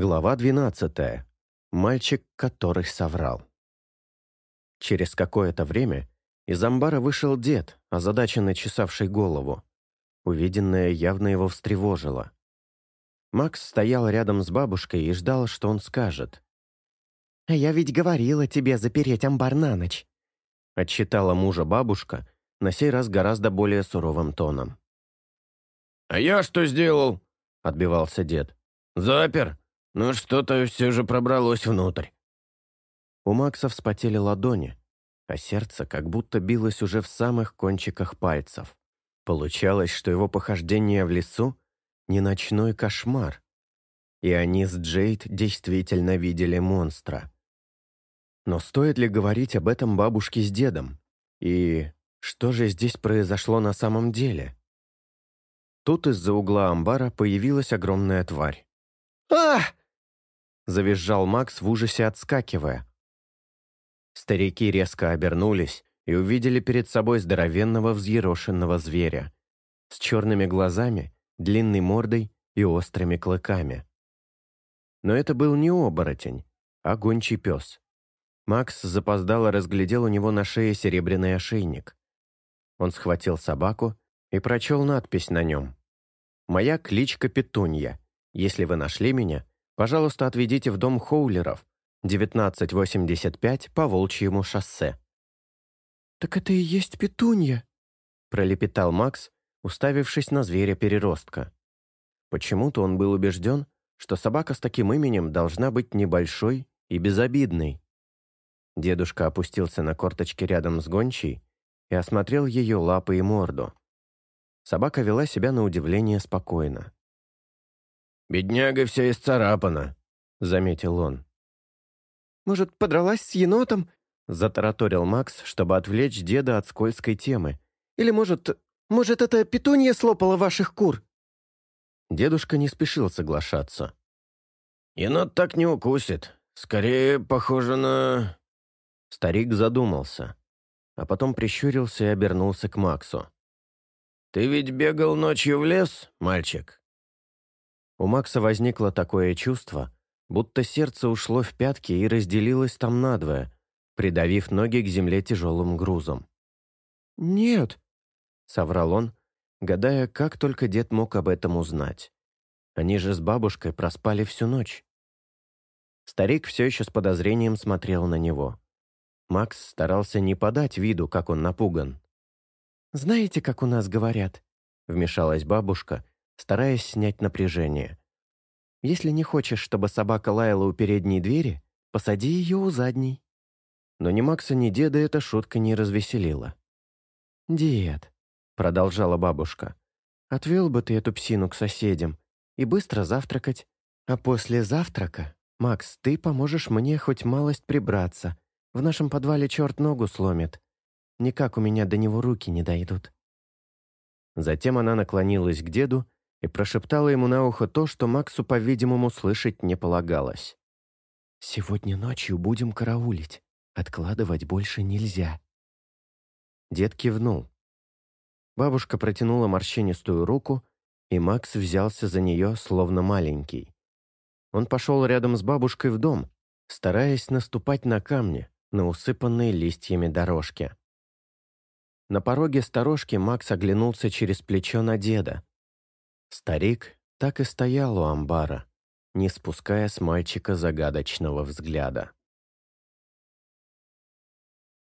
Глава 12. Мальчик, который соврал. Через какое-то время из амбара вышел дед, озадаченно чесавший голову. Увиденное явно его встревожило. Макс стоял рядом с бабушкой и ждал, что он скажет. «А я ведь говорила тебе запереть амбар на ночь», отчитала мужа бабушка, на сей раз гораздо более суровым тоном. «А я что сделал?» — отбивался дед. «Запер но что-то все же пробралось внутрь. У Макса вспотели ладони, а сердце как будто билось уже в самых кончиках пальцев. Получалось, что его похождение в лесу — не ночной кошмар. И они с Джейд действительно видели монстра. Но стоит ли говорить об этом бабушке с дедом? И что же здесь произошло на самом деле? Тут из-за угла амбара появилась огромная тварь. «Ах!» Завизжал Макс в ужасе отскакивая. Старики резко обернулись и увидели перед собой здоровенного взъерошенного зверя с черными глазами, длинной мордой и острыми клыками. Но это был не оборотень, а гончий пес. Макс запоздало разглядел у него на шее серебряный ошейник. Он схватил собаку и прочел надпись на нем. «Моя кличка Петунья. Если вы нашли меня, Пожалуйста, отведите в дом Хоулеров, 1985 по Волчьему шоссе». «Так это и есть петунья», — пролепетал Макс, уставившись на зверя-переростка. Почему-то он был убежден, что собака с таким именем должна быть небольшой и безобидной. Дедушка опустился на корточки рядом с гончей и осмотрел ее лапы и морду. Собака вела себя на удивление спокойно. «Бедняга вся исцарапана», — заметил он. «Может, подралась с енотом?» — затараторил Макс, чтобы отвлечь деда от скользкой темы. «Или, может, может, это петунья слопала ваших кур?» Дедушка не спешил соглашаться. «Енот так не укусит. Скорее, похоже на...» Старик задумался, а потом прищурился и обернулся к Максу. «Ты ведь бегал ночью в лес, мальчик?» У Макса возникло такое чувство, будто сердце ушло в пятки и разделилось там надвое, придавив ноги к земле тяжелым грузом. «Нет», — соврал он, гадая, как только дед мог об этом узнать. Они же с бабушкой проспали всю ночь. Старик все еще с подозрением смотрел на него. Макс старался не подать виду, как он напуган. «Знаете, как у нас говорят?» — вмешалась бабушка, стараясь снять напряжение. «Если не хочешь, чтобы собака лаяла у передней двери, посади ее у задней». Но ни Макса, ни деда эта шутка не развеселила. «Дед», — продолжала бабушка, — «отвел бы ты эту псину к соседям и быстро завтракать. А после завтрака, Макс, ты поможешь мне хоть малость прибраться. В нашем подвале черт ногу сломит. Никак у меня до него руки не дойдут». Затем она наклонилась к деду и прошептала ему на ухо то, что Максу, по-видимому, слышать не полагалось. «Сегодня ночью будем караулить. Откладывать больше нельзя». Дед кивнул. Бабушка протянула морщинистую руку, и Макс взялся за нее, словно маленький. Он пошел рядом с бабушкой в дом, стараясь наступать на камни, на усыпанные листьями дорожки. На пороге сторожки Макс оглянулся через плечо на деда, Старик так и стоял у амбара, не спуская с мальчика загадочного взгляда.